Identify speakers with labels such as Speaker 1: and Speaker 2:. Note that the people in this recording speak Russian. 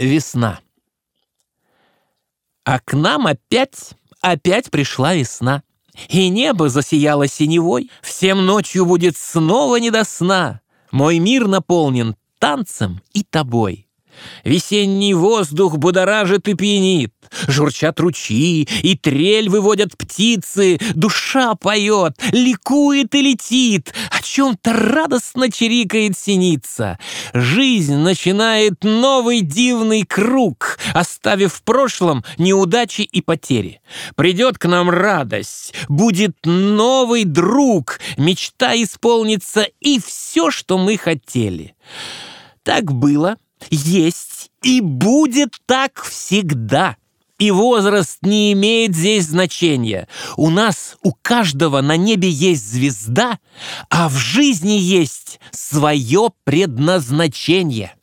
Speaker 1: Весна. А к нам опять, опять пришла весна. И небо засияло синевой, Всем ночью будет снова не до сна. Мой мир наполнен танцем и тобой. Весенний воздух будоражит и пьянит, Журчат ручьи, и трель выводят птицы, Душа поет, ликует и летит, О чем-то радостно чирикает синица. Жизнь начинает новый дивный круг, Оставив в прошлом неудачи и потери. Придет к нам радость, будет новый друг, Мечта исполнится и все, что мы хотели. Так было — есть и будет так всегда. И возраст не имеет здесь значения. У нас, у каждого на небе есть звезда, а в жизни есть свое предназначение.